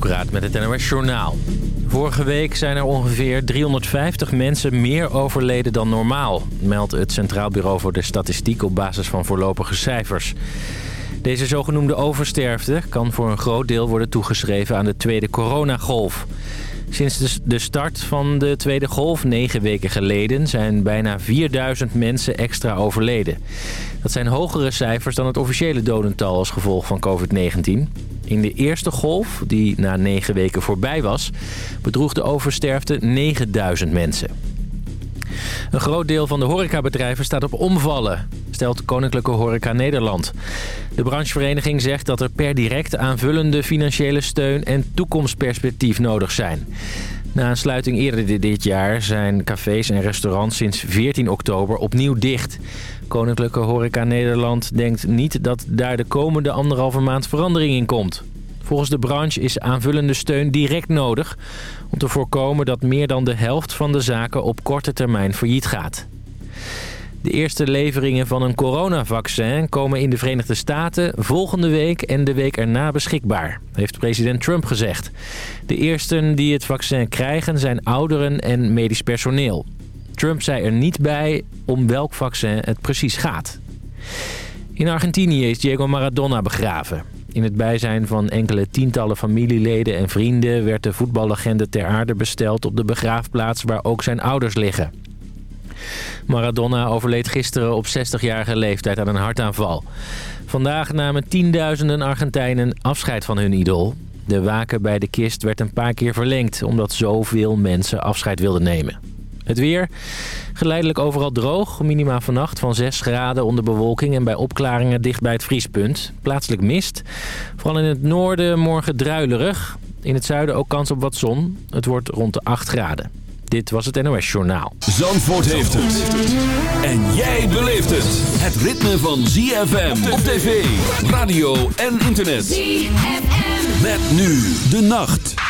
Hoekraat met het NOS Journaal. Vorige week zijn er ongeveer 350 mensen meer overleden dan normaal... meldt het Centraal Bureau voor de Statistiek op basis van voorlopige cijfers. Deze zogenoemde oversterfte kan voor een groot deel worden toegeschreven aan de tweede coronagolf. Sinds de start van de tweede golf, negen weken geleden, zijn bijna 4000 mensen extra overleden. Dat zijn hogere cijfers dan het officiële dodental als gevolg van COVID-19. In de eerste golf, die na negen weken voorbij was, bedroeg de oversterfte 9000 mensen. Een groot deel van de horecabedrijven staat op omvallen, stelt Koninklijke Horeca Nederland. De branchevereniging zegt dat er per direct aanvullende financiële steun en toekomstperspectief nodig zijn. Na een sluiting eerder dit jaar zijn cafés en restaurants sinds 14 oktober opnieuw dicht. Koninklijke Horeca Nederland denkt niet dat daar de komende anderhalve maand verandering in komt. Volgens de branche is aanvullende steun direct nodig... om te voorkomen dat meer dan de helft van de zaken op korte termijn failliet gaat. De eerste leveringen van een coronavaccin komen in de Verenigde Staten volgende week en de week erna beschikbaar, heeft president Trump gezegd. De eersten die het vaccin krijgen zijn ouderen en medisch personeel. Trump zei er niet bij om welk vaccin het precies gaat. In Argentinië is Diego Maradona begraven. In het bijzijn van enkele tientallen familieleden en vrienden... werd de voetballegende ter aarde besteld op de begraafplaats waar ook zijn ouders liggen. Maradona overleed gisteren op 60-jarige leeftijd aan een hartaanval. Vandaag namen tienduizenden Argentijnen afscheid van hun idool. De waken bij de kist werd een paar keer verlengd... omdat zoveel mensen afscheid wilden nemen. Het weer. Geleidelijk overal droog. Minima vannacht van 6 graden onder bewolking en bij opklaringen dicht bij het vriespunt. Plaatselijk mist. Vooral in het noorden morgen druilerig. In het zuiden ook kans op wat zon. Het wordt rond de 8 graden. Dit was het NOS Journaal. Zandvoort heeft het. En jij beleeft het. Het ritme van ZFM op tv, radio en internet. ZFM. Met nu de nacht.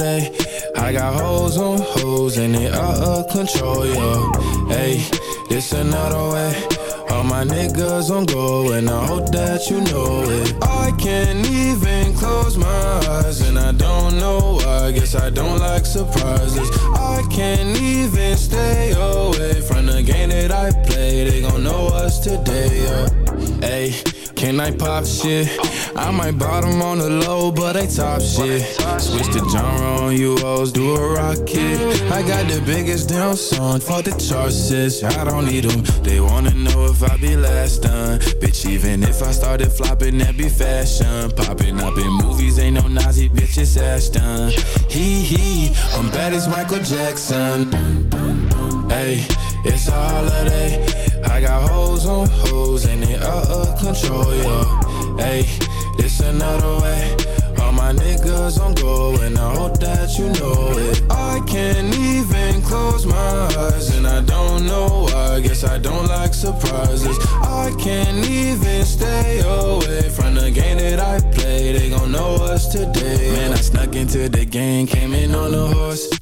I got hoes on hoes and they out of control, yo. Hey, this another way. All my niggas on go and I hope that you know it. I can't even close my eyes and I don't know why. I guess I don't like surprises. I can't even stay away from the game that I play. They gon' know us today, yo. Hey shit. I might bottom on the low, but they top shit. Switch the genre on you hoes, do a rocket. I got the biggest damn song, fuck the charts, I don't need them. They wanna know if I be last done. Bitch, even if I started flopping, that be fashion. Popping up in movies, ain't no Nazi bitch, it's Ashton. Hee hee, I'm bad as Michael Jackson. Hey, it's a holiday. I got hoes on hoes and they out of control, yeah. Hey, this another way. All my niggas on go, and I hope that you know it. I can't even close my eyes, and I don't know why. Guess I don't like surprises. I can't even stay away from the game that I play. They gon' know us today. Man, I snuck into the game, came in on a horse.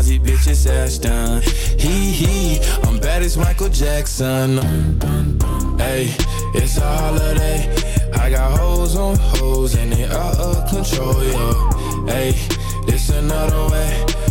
Ozzy bitches ass done. Hee hee, I'm bad as Michael Jackson. Hey, it's a holiday. I got hoes on hoes and they out of control, yo. Hey, this another way.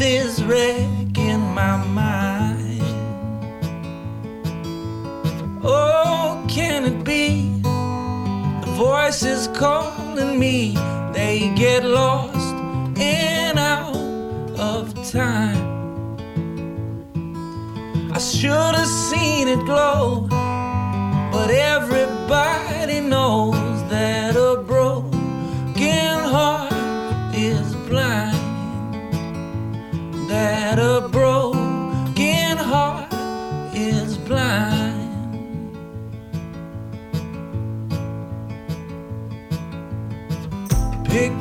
This is wrecking my mind. Oh, can it be? The voices calling me, they get lost and out of time. I should have seen it glow, but everybody knows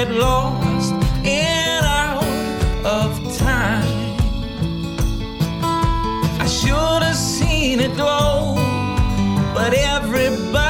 Get lost and out of time. I should have seen it glow, but everybody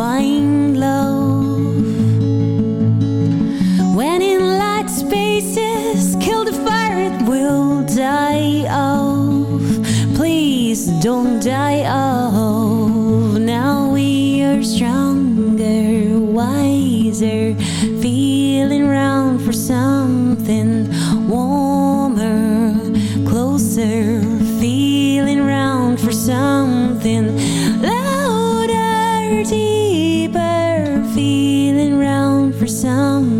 find for some.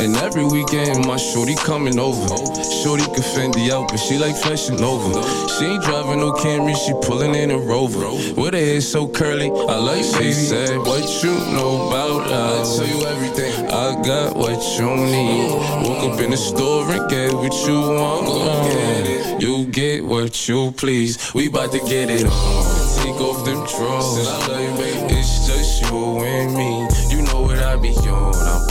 And every weekend my shorty coming over. Shorty can Fendi out, but she like fashion over. She ain't driving no Camry, she pulling in a Rover. With her hair so curly, I like she said, What you know about us? I tell you everything. I got what you need. Woke up in the store and get what you want. You get what you please. We bout to get it on. Take off them drawers. It's just you and me. You know what I be on.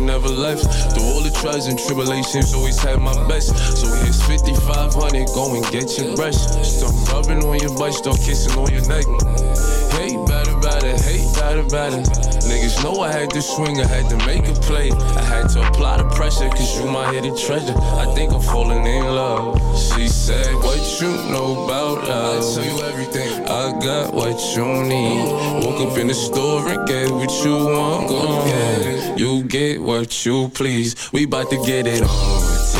never left. Through all the trials and tribulations, always had my best. So here's 5500, go and get your brush. Start rubbing on your butt, start kissing on your neck. Hey, better, better, hey, better, better. Niggas know I had to swing, I had to make a play. I had to apply the pressure, cause you my hidden treasure. I think I'm falling in love. She said, What you know about love? I tell you everything. I got what you need. Woke up in the store and get what you want. Go get it. You get what you please. We bout to get it on.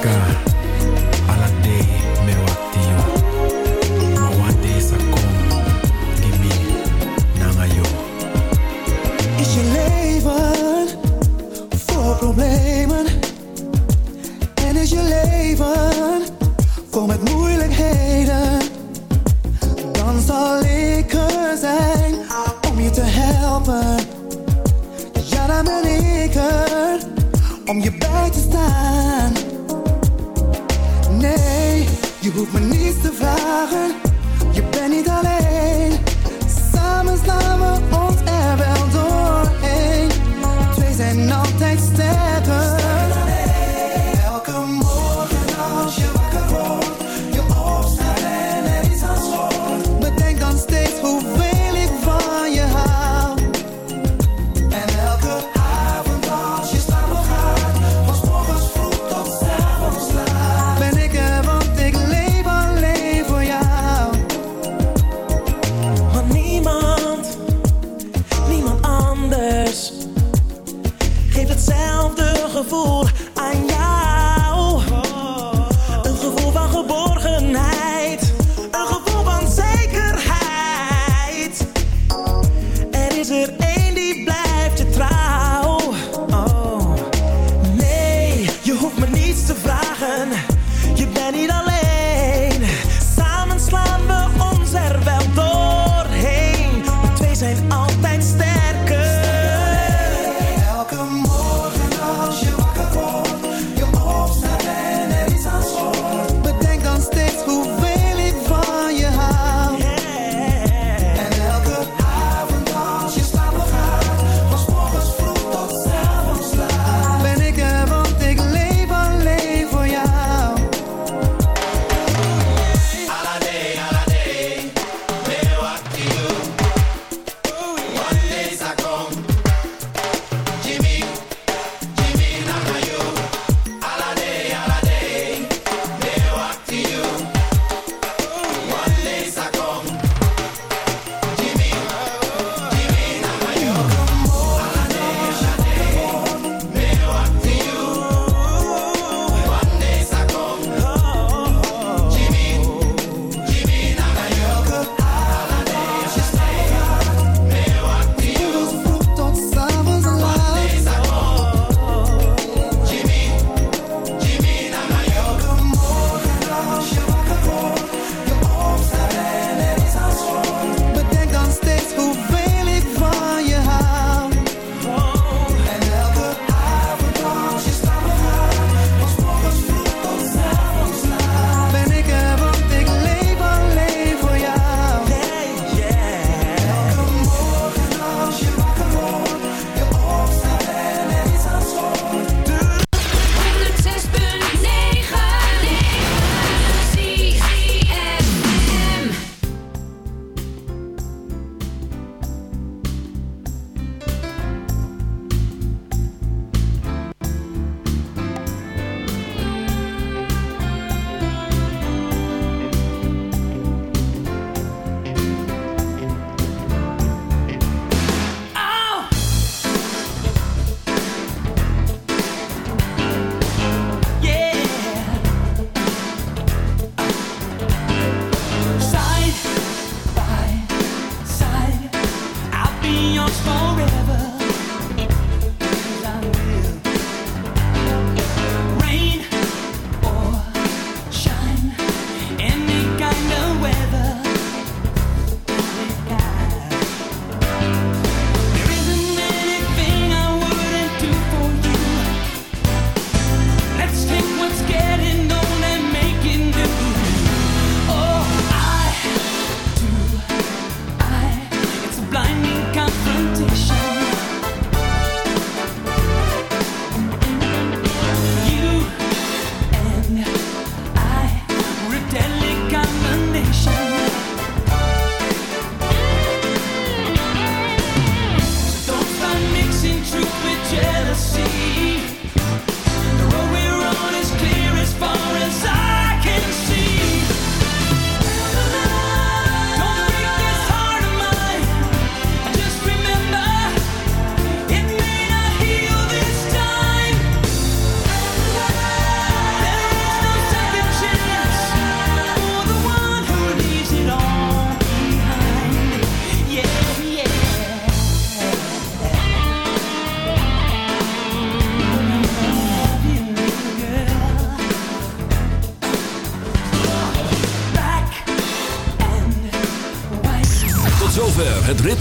Bika